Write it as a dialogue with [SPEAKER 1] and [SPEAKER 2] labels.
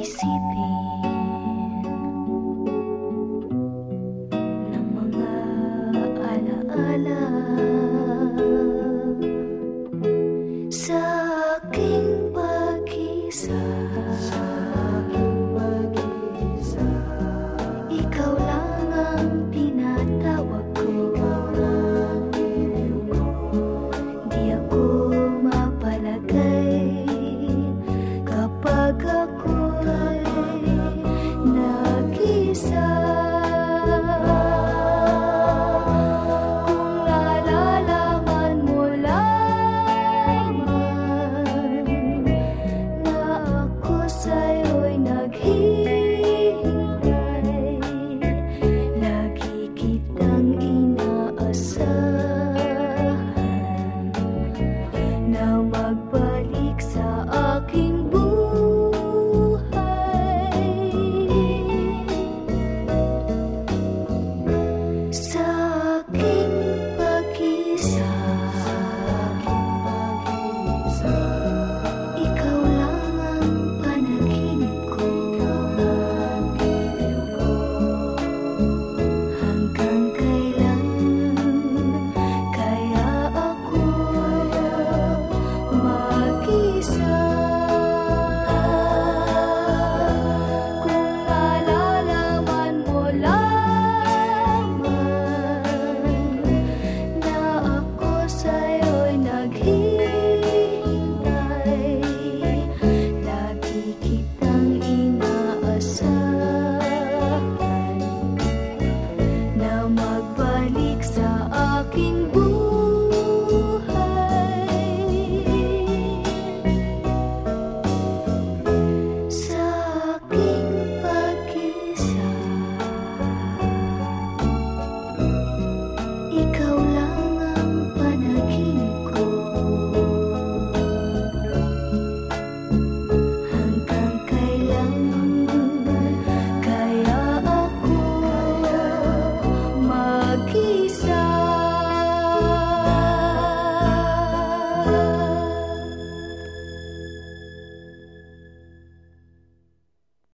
[SPEAKER 1] Mississippi. pagpag